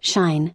Shine.